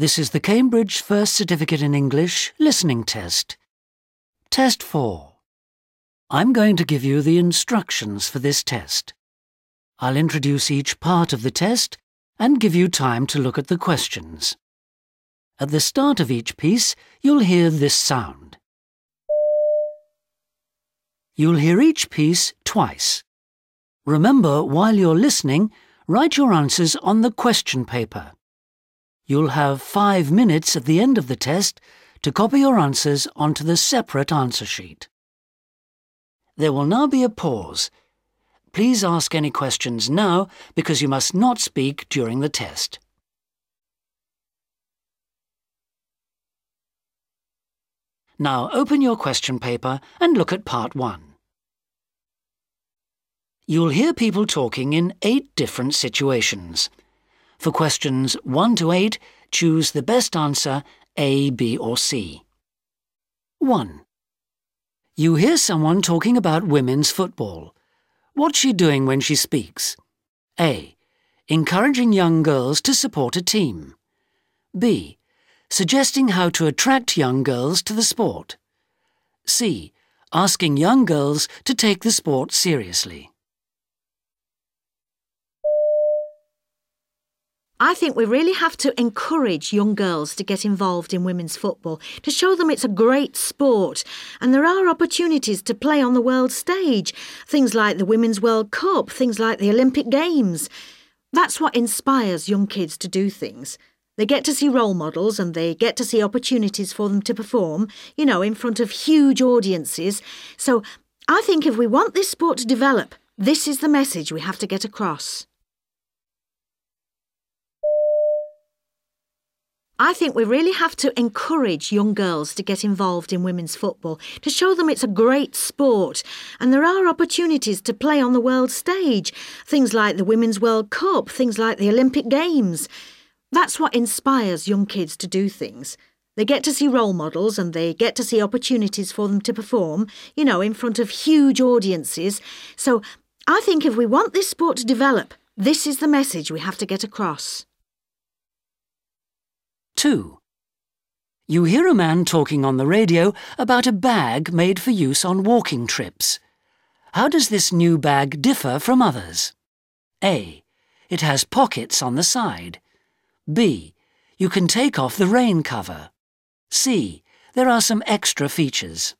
This is the Cambridge First Certificate in English Listening Test. Test 4. I'm going to give you the instructions for this test. I'll introduce each part of the test and give you time to look at the questions. At the start of each piece, you'll hear this sound. You'll hear each piece twice. Remember, while you're listening, write your answers on the question paper. You'll have five minutes at the end of the test to copy your answers onto the separate answer sheet. There will now be a pause. Please ask any questions now because you must not speak during the test. Now open your question paper and look at part one. You'll hear people talking in eight different situations. For questions 1 to 8, choose the best answer A, B or C. 1. You hear someone talking about women's football. What's she doing when she speaks? A. Encouraging young girls to support a team. B. Suggesting how to attract young girls to the sport. C. Asking young girls to take the sport seriously. I think we really have to encourage young girls to get involved in women's football, to show them it's a great sport and there are opportunities to play on the world stage. Things like the Women's World Cup, things like the Olympic Games. That's what inspires young kids to do things. They get to see role models and they get to see opportunities for them to perform, you know, in front of huge audiences. So I think if we want this sport to develop, this is the message we have to get across. I think we really have to encourage young girls to get involved in women's football, to show them it's a great sport and there are opportunities to play on the world stage. Things like the Women's World Cup, things like the Olympic Games. That's what inspires young kids to do things. They get to see role models and they get to see opportunities for them to perform, you know, in front of huge audiences. So I think if we want this sport to develop, this is the message we have to get across. 2. You hear a man talking on the radio about a bag made for use on walking trips. How does this new bag differ from others? A. It has pockets on the side. B. You can take off the rain cover. C. There are some extra features.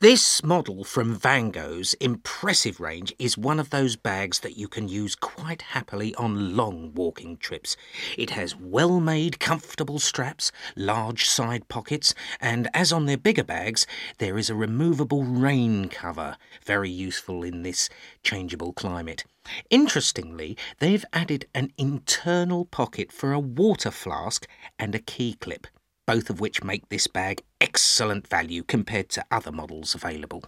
This model from Van Gogh's impressive range is one of those bags that you can use quite happily on long walking trips. It has well made, comfortable straps, large side pockets, and as on their bigger bags, there is a removable rain cover, very useful in this changeable climate. Interestingly, they've added an internal pocket for a water flask and a key clip both of which make this bag excellent value compared to other models available.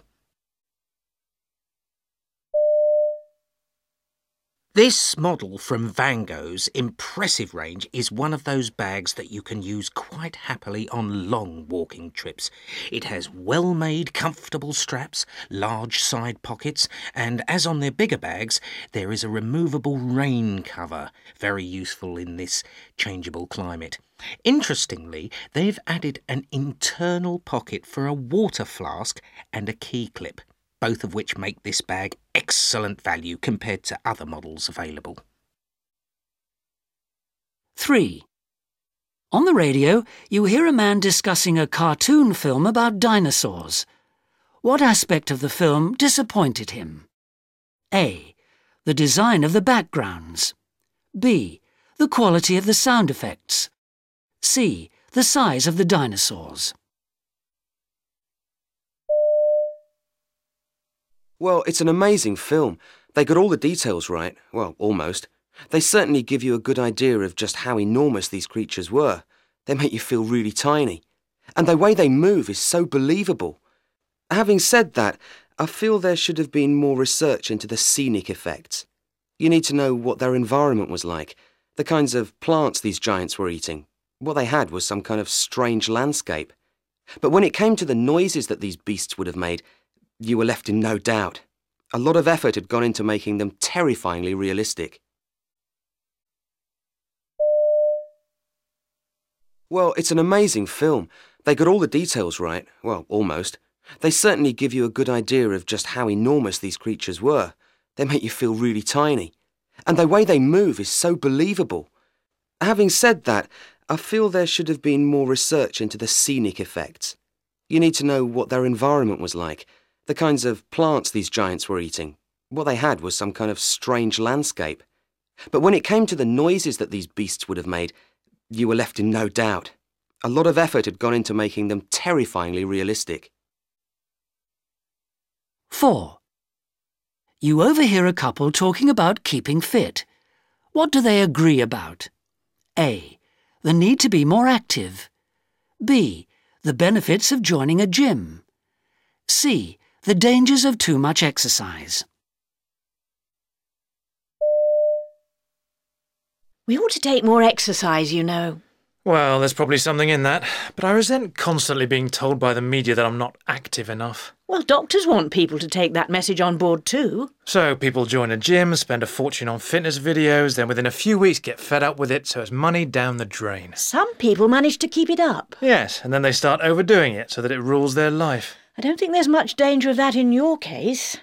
This model from Van Gogh's impressive range is one of those bags that you can use quite happily on long walking trips. It has well made, comfortable straps, large side pockets, and as on their bigger bags, there is a removable rain cover, very useful in this changeable climate. Interestingly, they've added an internal pocket for a water flask and a key clip both of which make this bag excellent value compared to other models available. 3. On the radio, you hear a man discussing a cartoon film about dinosaurs. What aspect of the film disappointed him? A. The design of the backgrounds. B. The quality of the sound effects. C. The size of the dinosaurs. Well, it's an amazing film. They got all the details right. Well, almost. They certainly give you a good idea of just how enormous these creatures were. They make you feel really tiny. And the way they move is so believable. Having said that, I feel there should have been more research into the scenic effects. You need to know what their environment was like, the kinds of plants these giants were eating. What they had was some kind of strange landscape. But when it came to the noises that these beasts would have made, you were left in no doubt. A lot of effort had gone into making them terrifyingly realistic. Well, it's an amazing film. They got all the details right. Well, almost. They certainly give you a good idea of just how enormous these creatures were. They make you feel really tiny. And the way they move is so believable. Having said that, I feel there should have been more research into the scenic effects. You need to know what their environment was like, the kinds of plants these giants were eating. What they had was some kind of strange landscape. But when it came to the noises that these beasts would have made, you were left in no doubt. A lot of effort had gone into making them terrifyingly realistic. 4. You overhear a couple talking about keeping fit. What do they agree about? A. The need to be more active. B. The benefits of joining a gym. C. The dangers of too much exercise. We ought to take more exercise, you know. Well, there's probably something in that, but I resent constantly being told by the media that I'm not active enough. Well, doctors want people to take that message on board too. So people join a gym, spend a fortune on fitness videos, then within a few weeks get fed up with it, so it's money down the drain. Some people manage to keep it up. Yes, and then they start overdoing it so that it rules their life. I don't think there's much danger of that in your case.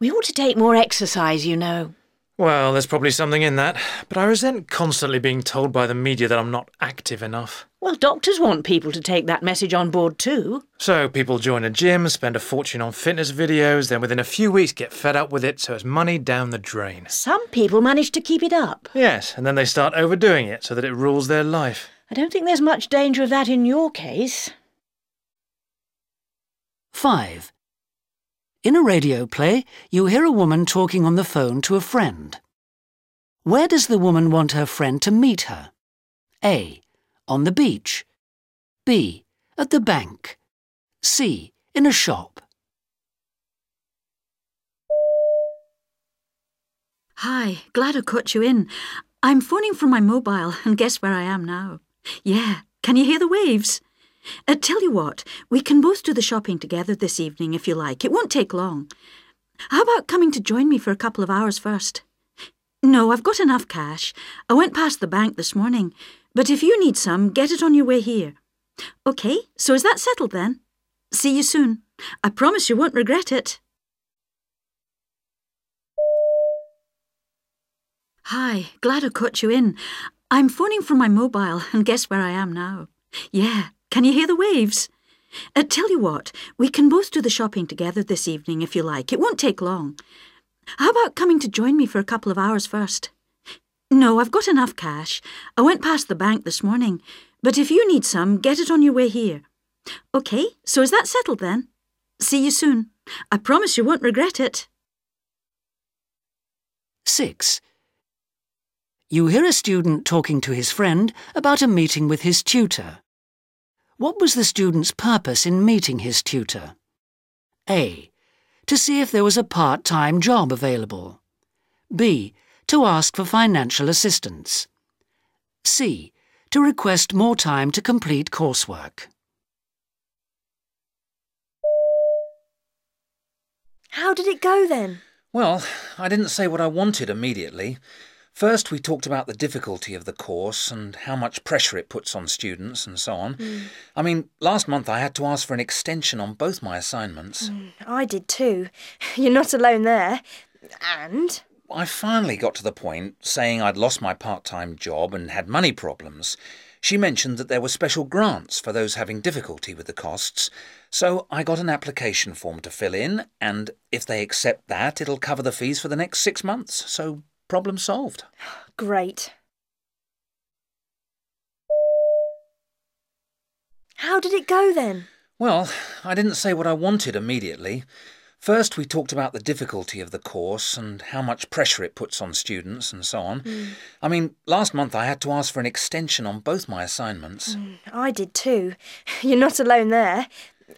We ought to take more exercise, you know. Well, there's probably something in that, but I resent constantly being told by the media that I'm not active enough. Well, doctors want people to take that message on board too. So people join a gym, spend a fortune on fitness videos, then within a few weeks get fed up with it, so it's money down the drain. Some people manage to keep it up. Yes, and then they start overdoing it so that it rules their life. I don't think there's much danger of that in your case. 5. In a radio play, you hear a woman talking on the phone to a friend. Where does the woman want her friend to meet her? A. On the beach. B. At the bank. C. In a shop. Hi, glad I caught you in. I'm phoning from my mobile, and guess where I am now? Yeah, can you hear the waves? Uh, tell you what, we can both do the shopping together this evening if you like. It won't take long. How about coming to join me for a couple of hours first? No, I've got enough cash. I went past the bank this morning. But if you need some, get it on your way here. OK, so is that settled then? See you soon. I promise you won't regret it. Hi, glad I caught you in. I'm phoning from my mobile, and guess where I am now? Yeah, can you hear the waves? Uh, tell you what, we can both do the shopping together this evening if you like. It won't take long. How about coming to join me for a couple of hours first? No, I've got enough cash. I went past the bank this morning. But if you need some, get it on your way here. OK, so is that settled then? See you soon. I promise you won't regret it. 6. You hear a student talking to his friend about a meeting with his tutor. What was the student's purpose in meeting his tutor? A. To see if there was a part-time job available. B. To ask for financial assistance. C. To request more time to complete coursework. How did it go then? Well, I didn't say what I wanted immediately. First, we talked about the difficulty of the course and how much pressure it puts on students and so on. Mm. I mean, last month I had to ask for an extension on both my assignments. Mm, I did too. You're not alone there. And? I finally got to the point saying I'd lost my part time job and had money problems. She mentioned that there were special grants for those having difficulty with the costs, so I got an application form to fill in, and if they accept that, it'll cover the fees for the next six months, so problem solved. Great. How did it go then? Well, I didn't say what I wanted immediately. First, we talked about the difficulty of the course and how much pressure it puts on students and so on. Mm. I mean, last month I had to ask for an extension on both my assignments. Mm, I did too. You're not alone there.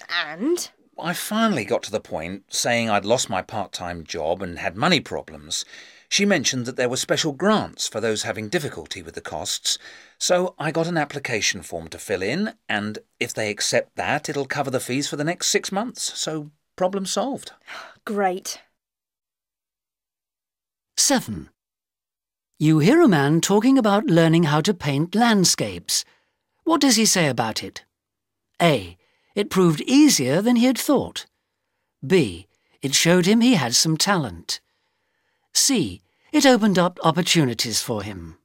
And? I finally got to the point saying I'd lost my part time job and had money problems. She mentioned that there were special grants for those having difficulty with the costs, so I got an application form to fill in, and if they accept that, it'll cover the fees for the next six months, so problem solved. Great. 7. You hear a man talking about learning how to paint landscapes. What does he say about it? A. It proved easier than he had thought. B. It showed him he had some talent. C. It opened up opportunities for him.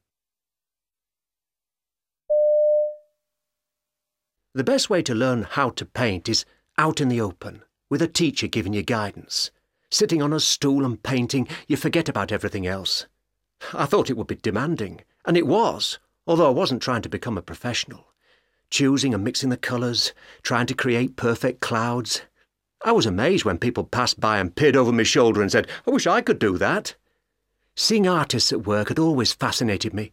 The best way to learn how to paint is out in the open, with a teacher giving you guidance. Sitting on a stool and painting, you forget about everything else. I thought it would be demanding, and it was, although I wasn't trying to become a professional. Choosing and mixing the colours, trying to create perfect clouds. I was amazed when people passed by and peered over my shoulder and said, I wish I could do that. Seeing artists at work had always fascinated me.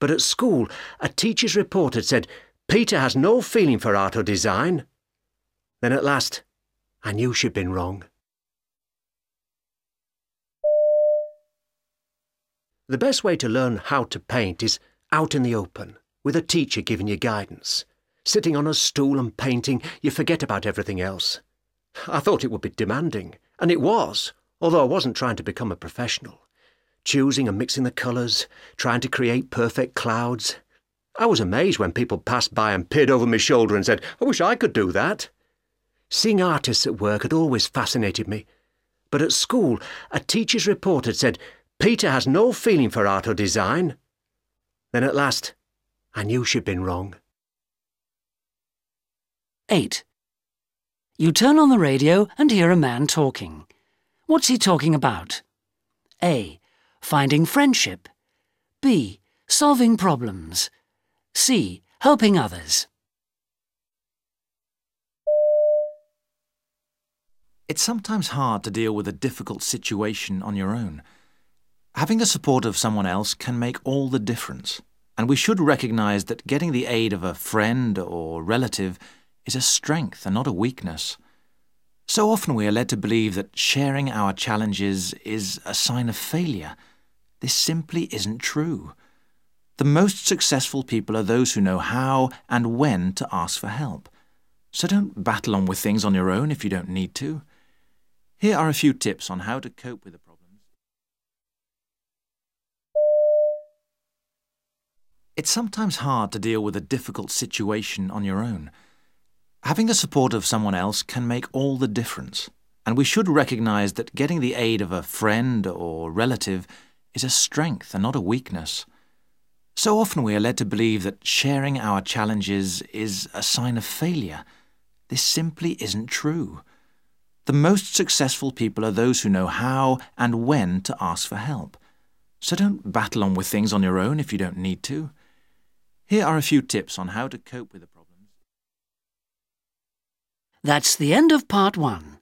But at school, a teacher's report had said Peter has no feeling for art or design. Then at last, I knew she'd been wrong. The best way to learn how to paint is out in the open, with a teacher giving you guidance. Sitting on a stool and painting, you forget about everything else. I thought it would be demanding, and it was, although I wasn't trying to become a professional. Choosing and mixing the colours, trying to create perfect clouds, I was amazed when people passed by and peered over my shoulder and said, I wish I could do that. Seeing artists at work had always fascinated me. But at school, a teacher's report had said, Peter has no feeling for art or design. Then at last, I knew she'd been wrong. 8. You turn on the radio and hear a man talking. What's he talking about? A. Finding friendship. B. Solving problems. C. Helping others. It's sometimes hard to deal with a difficult situation on your own. Having the support of someone else can make all the difference, and we should recognise that getting the aid of a friend or relative is a strength and not a weakness. So often we are led to believe that sharing our challenges is a sign of failure. This simply isn't true. The most successful people are those who know how and when to ask for help. So don't battle on with things on your own if you don't need to. Here are a few tips on how to cope with the problems. It's sometimes hard to deal with a difficult situation on your own. Having the support of someone else can make all the difference, and we should recognise that getting the aid of a friend or relative is a strength and not a weakness. So often we are led to believe that sharing our challenges is a sign of failure. This simply isn't true. The most successful people are those who know how and when to ask for help. So don't battle on with things on your own if you don't need to. Here are a few tips on how to cope with the problems. That's the end of part one.